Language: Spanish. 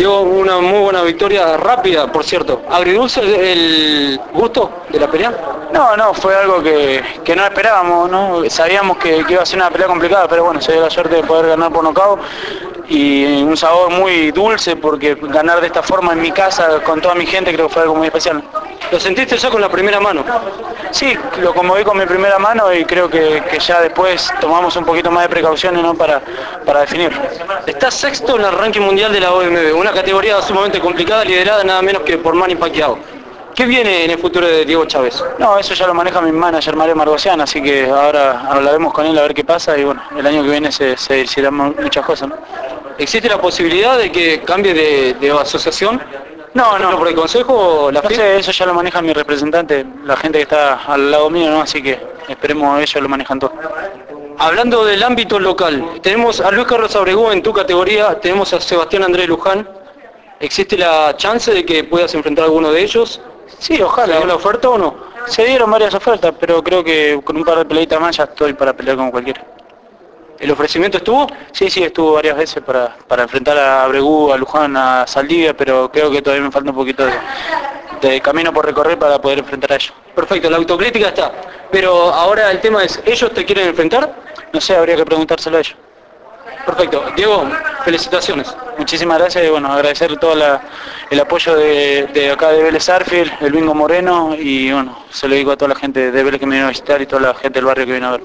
Dio una muy buena victoria rápida, por cierto. ¿Agridulce el, gusto de la pelea? No, no, fue algo que, que no esperábamos, ¿no? Sabíamos que, iba a ser una pelea complicada, pero bueno, se dio la suerte de poder ganar por nocaut y un sabor muy dulce porque ganar de esta forma en mi casa con toda mi gente creo que fue algo muy especial. ¿Lo sentiste ya con la primera mano? Sí, lo conmoví con mi primera mano y creo que, que ya después tomamos un poquito más de precauciones ¿no? para, para definir. Está sexto en el ranking mundial de la OMB, una categoría sumamente complicada, liderada nada menos que por Manny Pacquiao. ¿Qué viene en el futuro de Diego Chávez? No, eso ya lo maneja mi manager Mario Margocián, así que ahora hablaremos con él a ver qué pasa y bueno, el año que viene se, se decidirán muchas cosas. ¿no? ¿Existe la posibilidad de que cambie de, de asociación? No, no. ¿Por el consejo la No sé, eso ya lo maneja mi representante, la gente que está al lado mío, ¿no? Así que esperemos ellos lo manejan todo. Hablando del ámbito local, tenemos a Luis Carlos Abregú en tu categoría, tenemos a Sebastián Andrés Luján. ¿Existe la chance de que puedas enfrentar a alguno de ellos? Sí, ojalá. ¿Te dio la oferta o no? Se dieron varias ofertas, pero creo que con un par de peleitas más ya estoy para pelear con cualquiera. ¿El ofrecimiento estuvo? Sí, sí, estuvo varias veces para, para enfrentar a Bregú, a Luján, a Saldivia, pero creo que todavía me falta un poquito de, de camino por recorrer para poder enfrentar a ellos. Perfecto, la autocrítica está. Pero ahora el tema es, ¿ellos te quieren enfrentar? No sé, habría que preguntárselo a ellos. Perfecto. Diego, felicitaciones. Muchísimas gracias y bueno, agradecer todo la- el apoyo de, de acá de Vélez Arfield, el Bingo Moreno y bueno, se lo digo a toda la gente de Vélez que me vino a visitar y toda la gente del barrio que vino a ver.